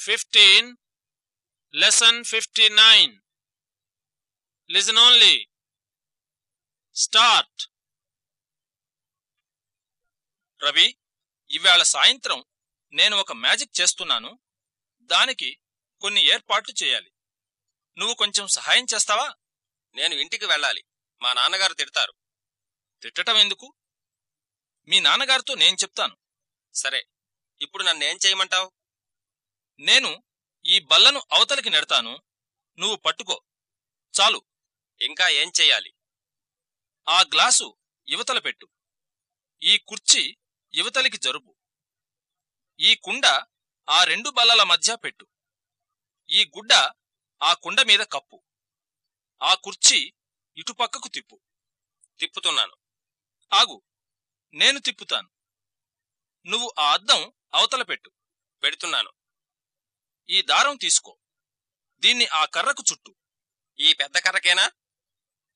Fifteen lesson fifty nine listen only start Ravi ఇవాళ సాయంత్రం నేను ఒక మ్యాజిక్ చేస్తున్నాను. దానికి కొన్ని ఏర్పాట్లు చేయాలి. నువ్వు కొంచెం సహాయం చేస్తావా? నేను ఇంటికి వెళ్ళాలి. మా నాన్నగారు తిడతారు. తిట్టటం ఎందుకు? మీ నాన్నగారితో నేను చెప్తాను. సరే ఇప్పుడు నన్నేం చేయమంటావు? నేను ఈ బల్లను అవతలికి నెడతాను. నువ్వు పట్టుకో. చాలు. ఇంకా ఏం చెయ్యాలి ఆ గ్లాసు యువతల పెట్టు. ఈ కుర్చీ యువతలికి జరుపు. ఈ కుండ ఆ రెండు బల్లల మధ్య పెట్టు. ఈ గుడ్డ ఆ కుండ మీద కప్పు. ఆ కుర్చీ ఇటుపక్కకు తిప్పు. తిప్పుతున్నాను. ఆగు. నేను తిప్పుతాను. నువ్వు ఆ అద్దం అవతల పెట్టు. పెడుతున్నాను. ఈ దారం తీసుకో. దీన్ని ఆ కర్రకు చుట్టు. ఈ పెద్ద కర్రకేనా?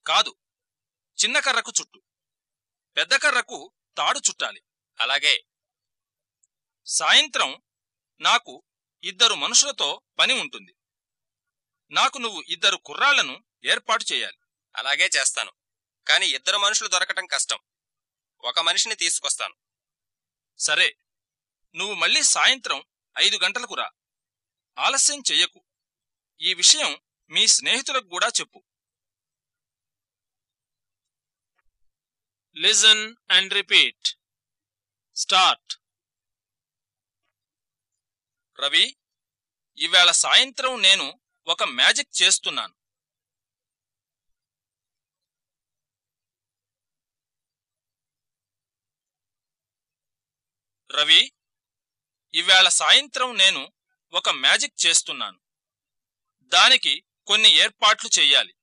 కాదు. చిన్న కర్రకు చుట్టు. పెద్ద కర్రకు తాడు చుట్టాలి. అలాగే. సాయంత్రం నాకు ఇద్దరు మనుషులతో పని ఉంటుంది. నాకు నువ్వు ఇద్దరు కుర్రాళ్ళను ఏర్పాటు చేయాలి. అలాగే చేస్తాను. కాని ఇద్దరు మనుషులు దొరకటం కష్టం. ఒక మనిషిని తీసుకొస్తాను. సరే. నువ్వు మళ్ళీ సాయంత్రం ఐదు గంటలకు రా. ఆలస్యం చెయ్యకు. ఈ విషయం మీ స్నేహితులకు కూడా చెప్పు. Listen and repeat start Ravi ఇవాళ సాయంత్రం నేను ఒక మ్యాజిక్ చేస్తున్నాను. రవి ఇవాళ సాయంత్రం నేను ఒక మ్యాజిక్ చేస్తున్నాను. దానికి కొన్ని ఏర్పాట్లు చెయ్యాలి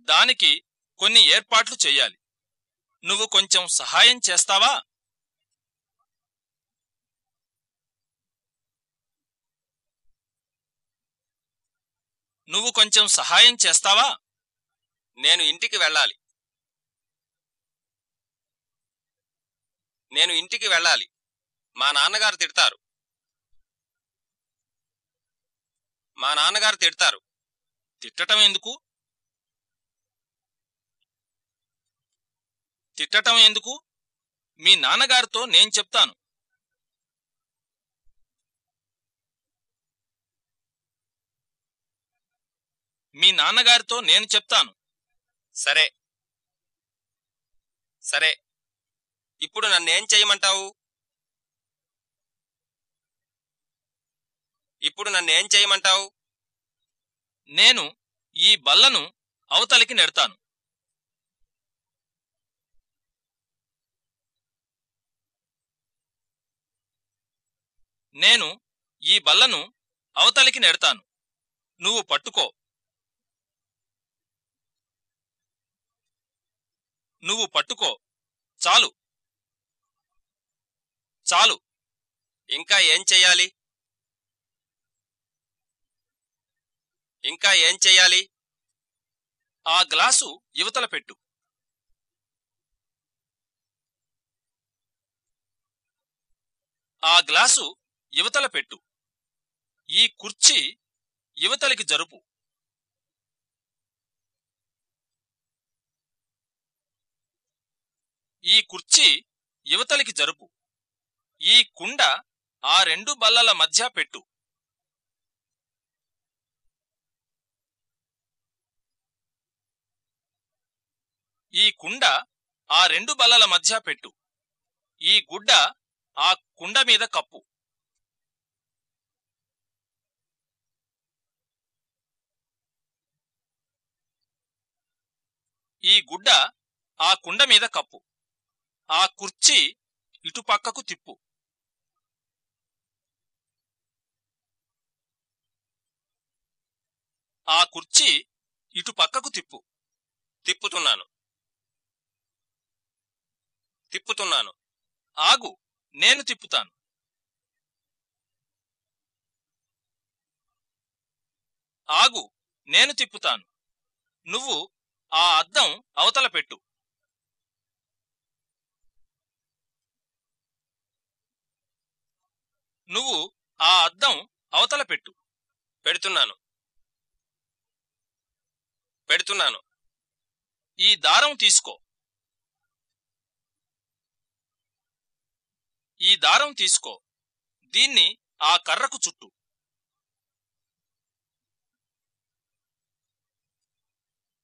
దానికి కొన్ని ఏర్పాట్లు చెయ్యాలి నువ్వు కొంచెం సహాయం చేస్తావా? నువ్వు కొంచెం సహాయం చేస్తావా? నేను ఇంటికి వెళ్ళాలి. నేను ఇంటికి వెళ్ళాలి. మా నాన్నగారు తిడతారు. మా నాన్నగారు తిడతారు. తిట్టటం ఎందుకు? తిట్టటం ఎందుకు? మీ నాన్నగారితో నేను చెప్తాను. మీ నాన్నగారితో నేను చెప్తాను. సరే. సరే. ఇప్పుడు నన్నేం చేయమంటావు? ఇప్పుడు నన్నేం చేయమంటావు? నేను ఈ బల్లను అవతలికి నెడతాను. నేను ఈ బల్లను అవతలికి నెడతాను. నువ్వు పట్టుకో. నువ్వు పట్టుకో. చాలు. చాలు. ఇంకా ఏం చెయ్యాలి? ఇంకా ఏం చెయ్యాలి? ఆ గ్లాసు యువతల పెట్టు. ఆ గ్లాసు యువతల పెట్టు. ఈ కుర్చీ యువతలికి జరుపు. ఈ కుర్చీ యువతలికి జరుపు. ఈ కుండ ఆ రెండు బల్లల మధ్య పెట్టు. ఈ కుండ ఆ రెండు బల్లల మధ్య పెట్టు. ఈ గుడ్డ ఆ కుండ మీద కప్పు. ఈ గుడ్డ ఆ కుండ మీద కప్పు. ఆ కుర్చీ ఇటుపక్కకు తిప్పు. ఆ కుర్చీ ఇటుపక్కకు తిప్పు. తిప్పుతున్నాను. తిప్పుతున్నాను. ఆగు నేను తిప్పుతాను. ఆగు నేను తిప్పుతాను. నువ్వు ఆ అద్దం అవతల పెట్టు. నువ్వు ఆ అద్దం అవతల పెట్టు. పెడుతున్నాను. పెడుతున్నాను. ఈ దారం తీసుకో. ఈ దారం తీసుకో. దీన్ని ఆ కర్రకు చుట్టు.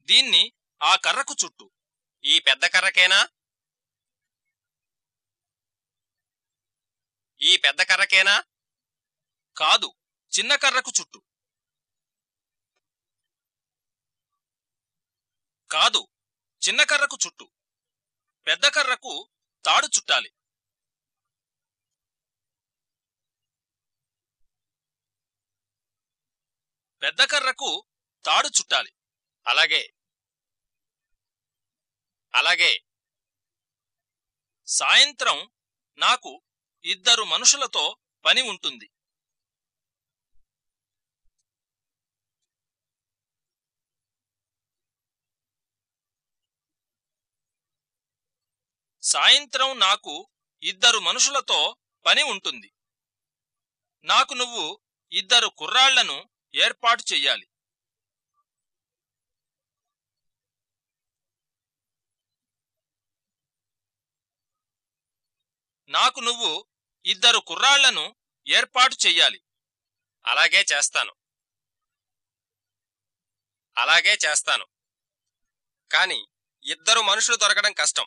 దీన్ని ఆ కర్రకు చుట్టు. ఈ పెద్ద కర్రకేనా? ఈ పెద్ద కర్రకేనా? కాదు చిన్న కర్రకు చుట్టు. కాదు చిన్న కర్రకు చుట్టు. పెద్ద కర్రకు తాడు చుట్టాలి. పెద్ద కర్రకు తాడు చుట్టాలి. అలాగే. అలాగే. సాయంత్రం నాకు ఇద్దరు మనుషులతో పని ఉంటుంది. సాయంత్రం నాకు ఇద్దరు మనుషులతో పని ఉంటుంది. నాకు నువ్వు ఇద్దరు కుర్రాళ్ళను ఏర్పాటు చెయ్యాలి. నాకు నువ్వు ఇద్దరు కుర్రాళ్ళను ఏర్పాటు చెయ్యాలి. అలాగే చేస్తాను. అలాగే చేస్తాను. కాని ఇద్దరు మనుషులు దొరకడం కష్టం.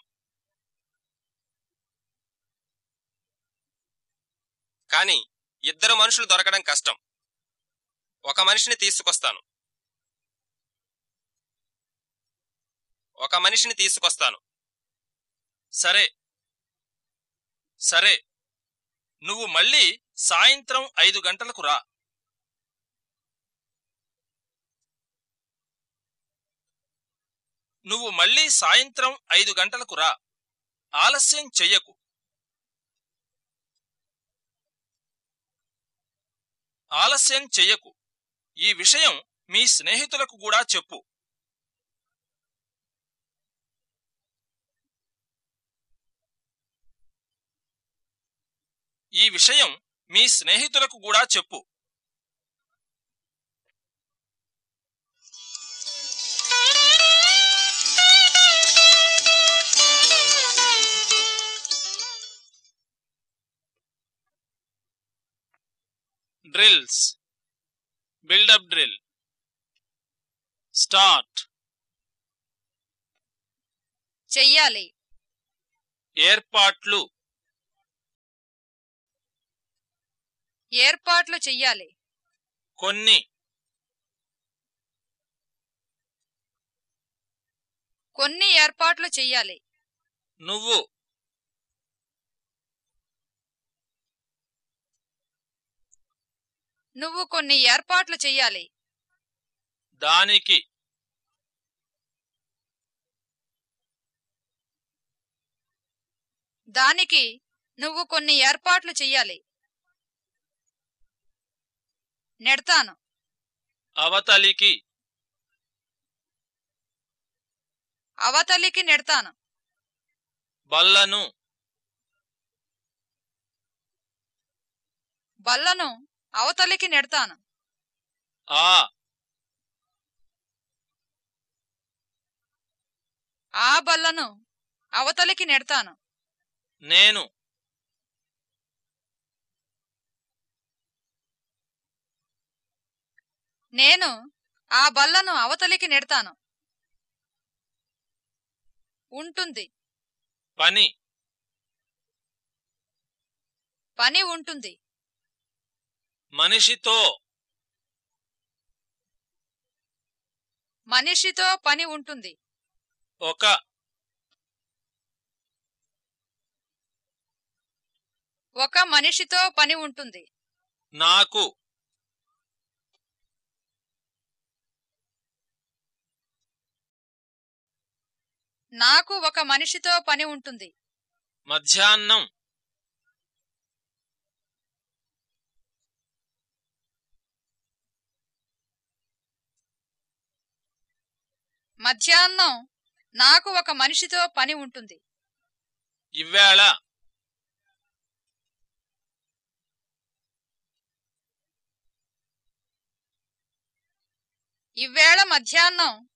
కాని ఇద్దరు మనుషులు దొరకడం కష్టం. ఒక మనిషిని తీసుకొస్తాను. ఒక మనిషిని తీసుకొస్తాను. సరే. సరే. నువ్వు మళ్ళీ సాయంత్రం ఐదు గంటలకు రా. నువ్వు మళ్ళీ సాయంత్రం ఐదు గంటలకు రా. ఆలస్యం చెయ్యకు. ఆలస్యం చెయ్యకు. ఈ విషయం మీ స్నేహితులకు కూడా చెప్పు. ఈ విషయం మీ స్నేహితులకు కూడా చెప్పు. Build up drill. Start. చెయ్యాలి. ఏర్పాట్లు. ఏర్పాట్లు చెయ్యాలి. కొన్ని. కొన్ని ఏర్పాట్లు చెయ్యాలి. నువ్వు. నువ్వు కొన్ని ఏర్పాట్లు చెయ్యాలి. దానికి. దానికి నువ్వు కొన్ని ఏర్పాట్లు చెయ్యాలి. నెడతాను. అవతలికి. అవతలికి నెడతాను. బల్లను. బల్లను అవతలికి నెడతాను. ఆ. ఆ బల్లను అవతలికి నెడతాను. నేను. నేను ఆ బల్లను అవతలికి నెడతాను. ఉంటుంది. పని. పని ఉంటుంది. మనిషితో. మనిషితో పని ఉంటుంది. ఒక. ఒక మనిషితో పని ఉంటుంది. నాకు. నాకు ఒక మనిషితో పని ఉంటుంది. మధ్యాహ్నం. మధ్యాహ్నం నాకు ఒక మనిషితో పని ఉంటుంది. ఇవ్వేళ. ఇవ్వేళ మధ్యాహ్నం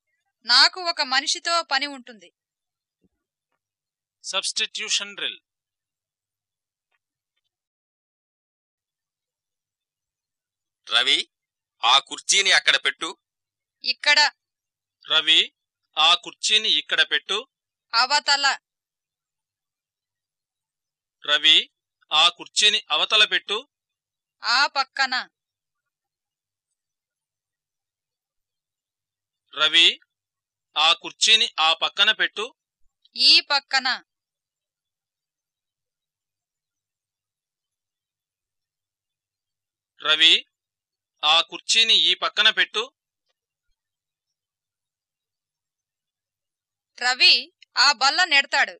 నాకు ఒక మనిషితో పని ఉంటుంది. Substitution drill. రవి ఆ కుర్చీని అక్కడ పెట్టు. ఇక్కడ. రవి ఆ కుర్చీని ఇక్కడ పెట్టు. అవతల. రవి ఆ కుర్చీని అవతల పెట్టు. ఆ పక్కన. రవి ఆ కుర్చీని ఆ పక్కన పెట్టు. ఈ పక్కన. రవి ఆ కుర్చీని ఈ పక్కన పెట్టు. రవి ఆ బల్ల నెడతాడు.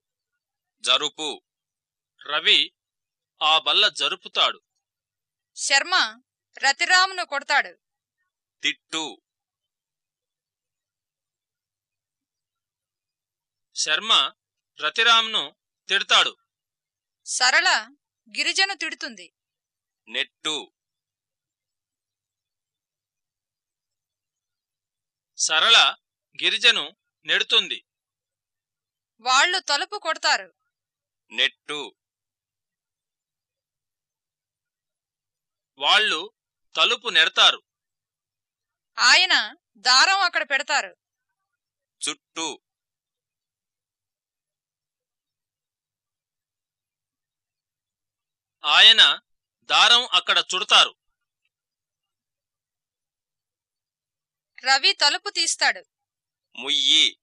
జరుపు. రవి ఆ బల్ల జరుపుతాడు. శర్మ రతిరామును కొడతాడు. తిట్టు. శర్మ రతిరామ్ను తిడతాడు. సరళ గిరిజను తిడుతుంది. నెట్టు. సరళ గిరిజను నెడుతుంది. వాళ్ళు తలుపు కొడతారు. నెట్టు. వాళ్ళు తలుపు నెడతారు. ఆయన దారం అక్కడ పెడతారు. చుట్టు. ఆయన దారం అక్కడ చుడతారు. రవి తలుపు తీస్తాడు. ముయ్యి.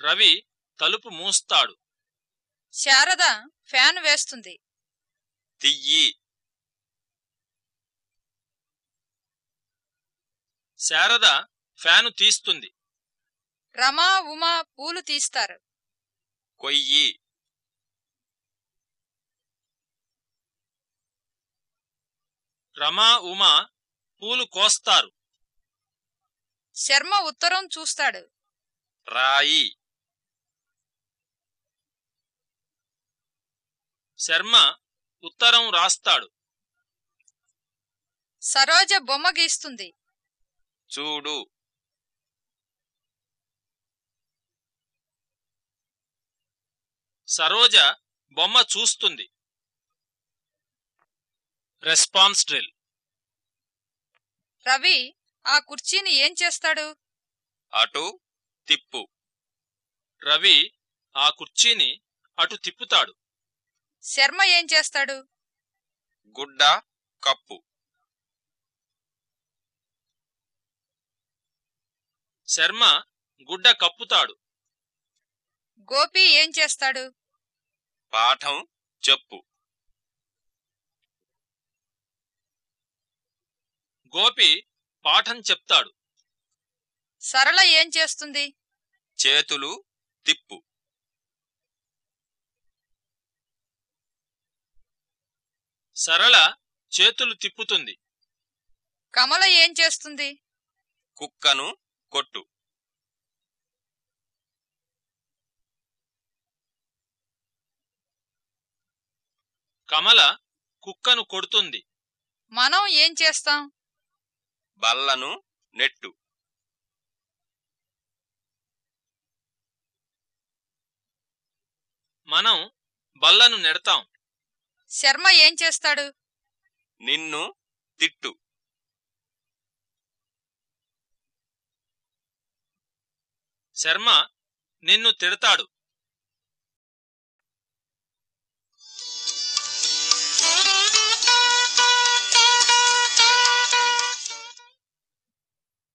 రవి తలుపు మూస్తాడు. శారద ఫ్యాన్ వేస్తుంది. తియ్యి. శారద ఫ్యాను తీస్తుంది. రమా ఉమా పూలు తీస్తారు. కొయ్యి. రమా ఉమా పూలు కోస్తారు. శర్మ ఉత్తరం చూస్తాడు. రాయి. శర్మ ఉత్తరం రాస్తాడు. సరోజ బొమ్మ గీస్తుంది. చూడు. సరోజ బొమ్మ చూస్తుంది. Response drill. రవి ఆ కుర్చీని ఏం చేస్తాడు? అటు తిప్పు. రవి ఆ కుర్చీని అటు తిప్పుతాడు. శర్మ ఏం చేస్తాడు? గుడ్డ కప్పు. శర్మ గుడ్డ కప్పుతాడు. గోపి ఏం చేస్తాడు? పాఠం చెప్పు. గోపి పాఠం చెప్తాడు. సరళ ఏం చేస్తుంది? చేతులు తిప్పు. సరళ చేతులు తిప్పుతుంది. కమల ఏం చేస్తుంది? కుక్కను కొట్టు. కమల కుక్కను కొడుతుంది. మనం ఏం చేస్తాం? బల్లను నెట్టు. మనం బల్లను నెడతాం. శర్మ ఏం చేస్తాడు? నిన్ను తిట్టు. శర్మ నిన్ను తిడతాడు.